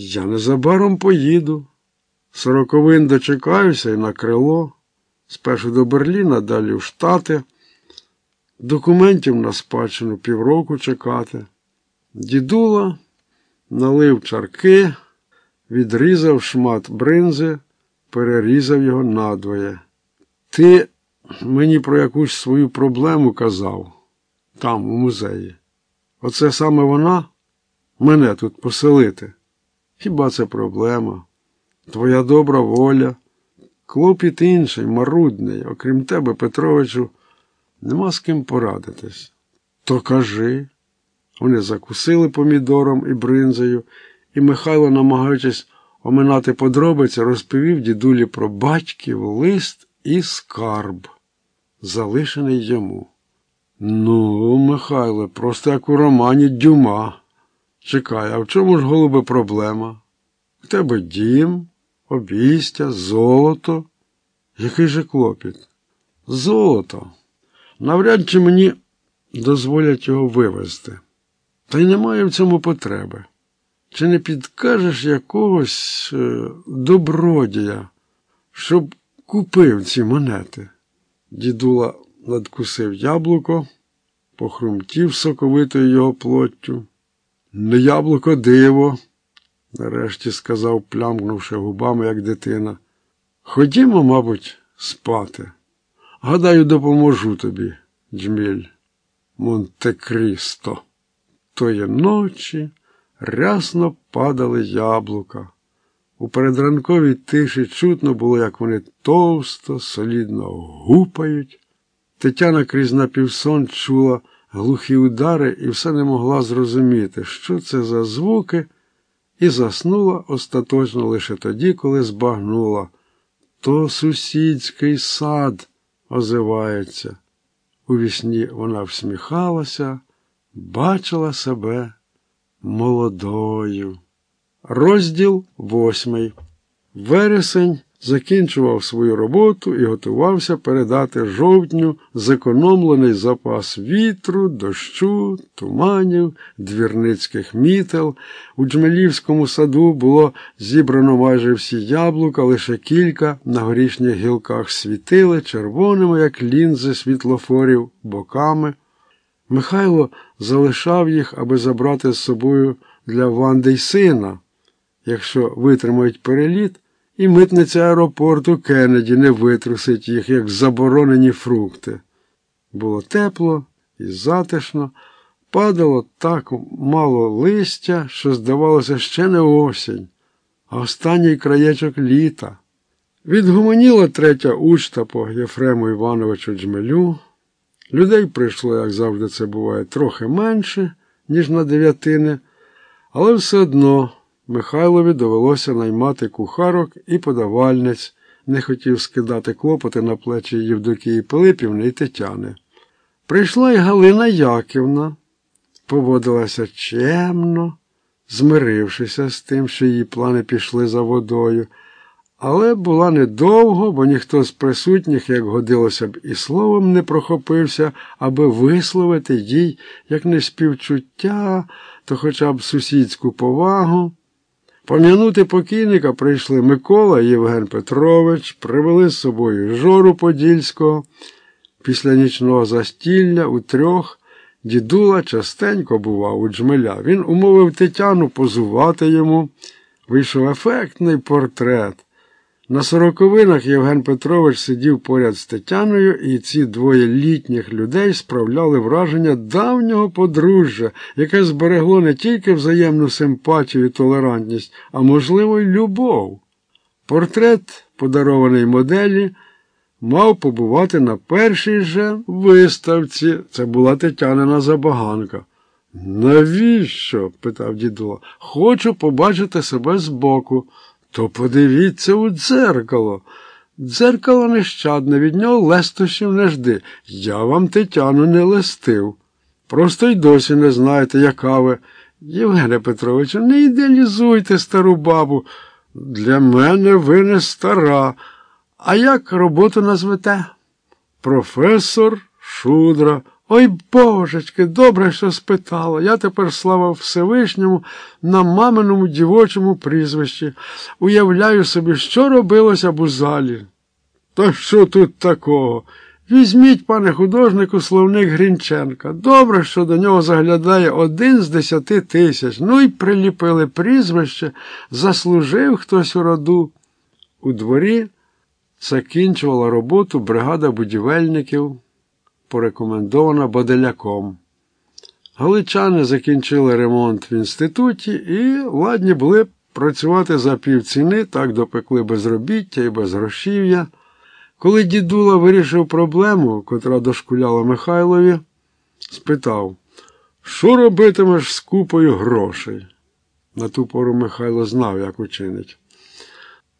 Я незабаром поїду. Сороковин дочекаюся і на крило. Спершу до Берліна, далі в Штати. Документів на спадщину півроку чекати. Дідула налив чарки, відрізав шмат бринзи, перерізав його надвоє. Ти мені про якусь свою проблему казав там, у музеї. Оце саме вона мене тут поселити. Хіба це проблема? Твоя добра воля, клопіт інший, марудний, окрім тебе, Петровичу, нема з ким порадитись. То кажи. Вони закусили помідором і бринзою, і Михайло, намагаючись оминати подробиці, розповів дідулі про батьків лист і скарб, залишений йому. Ну, Михайле, просто як у романі Дюма. Чекай, а в чому ж, голубе, проблема? В тебе дім, обійстя, золото. Який же клопіт? Золото. Навряд чи мені дозволять його вивезти. Та й немає в цьому потреби. Чи не підкажеш якогось е, добродія, щоб купив ці монети? Дідула надкусив яблуко, похрумтів соковитою його плоттю. Не яблуко диво, нарешті сказав, плямкнувши губами, як дитина. Ходімо, мабуть, спати. Гадаю, допоможу тобі, Джміль, Монте-Крісто. Тої ночі рясно падали яблука. У передранковій тиші чутно було, як вони товсто, солідно гупають. Тетяна крізь напівсон чула глухі удари і все не могла зрозуміти, що це за звуки, і заснула остаточно лише тоді, коли збагнула. То сусідський сад озивається. У вісні вона всміхалася, бачила себе молодою. Розділ восьмий. Вересень закінчував свою роботу і готувався передати жовтню зекономлений запас вітру, дощу, туманів, двірницьких мітел. У Джмелівському саду було зібрано майже всі яблука, лише кілька на горішніх гілках світили червоними, як лінзи світлофорів, боками. Михайло залишав їх, аби забрати з собою для Ванди й сина, якщо витримають переліт і митниця аеропорту Кеннеді не витрусить їх, як заборонені фрукти. Було тепло і затишно, падало так мало листя, що, здавалося, ще не осінь, а останній краєчок літа. Відгомоніла третя учта по Єфрему Івановичу Джмелю. Людей прийшло, як завжди це буває, трохи менше, ніж на дев'ятини, але все одно. Михайлові довелося наймати кухарок і подавальниць, не хотів скидати клопоти на плечі Євдокії Пилипівни і Тетяни. Прийшла й Галина Яківна, поводилася чемно, змирившися з тим, що її плани пішли за водою, але була недовго, бо ніхто з присутніх, як годилося б, і словом не прохопився, аби висловити їй як не співчуття, то хоча б сусідську повагу. Пом'янути покійника прийшли Микола Євген Петрович, привели з собою Жору Подільського. Після нічного застілля у трьох дідула частенько бував у джмеля. Він умовив Тетяну позувати йому. Вийшов ефектний портрет. На сороковинах Євген Петрович сидів поряд з Тетяною, і ці двоє літніх людей справляли враження давнього подружжя, яке зберегло не тільки взаємну симпатію і толерантність, а можливо, й любов. Портрет, подарований моделі, мав побувати на першій же виставці. Це була Тетянина забаганка. Навіщо? питав дідула. Хочу побачити себе збоку. То подивіться у дзеркало. Дзеркало нещадне, від нього лестощів не жди. Я вам Тетяну не листив. Просто й досі не знаєте, яка ви. Євгене Петровичу, не ідеалізуйте стару бабу. Для мене ви не стара. А як роботу назвете? Професор Шудра. Ой божечки, добре, що спитала. Я тепер слава Всевишньому на маминому дівочому прізвищі. Уявляю собі, що робилося б у залі. Та що тут такого? Візьміть, пане художнику, словник Грінченка. Добре, що до нього заглядає один з десяти тисяч. Ну і приліпили прізвище, заслужив хтось у роду. У дворі закінчувала роботу бригада будівельників, порекомендована Боделяком. Галичани закінчили ремонт в інституті і ладні були працювати за півціни, так допекли безробіття і безгрошів'я. Коли дідула вирішив проблему, котра дошкуляла Михайлові, спитав, що робитимеш з купою грошей? На ту пору Михайло знав, як учинить.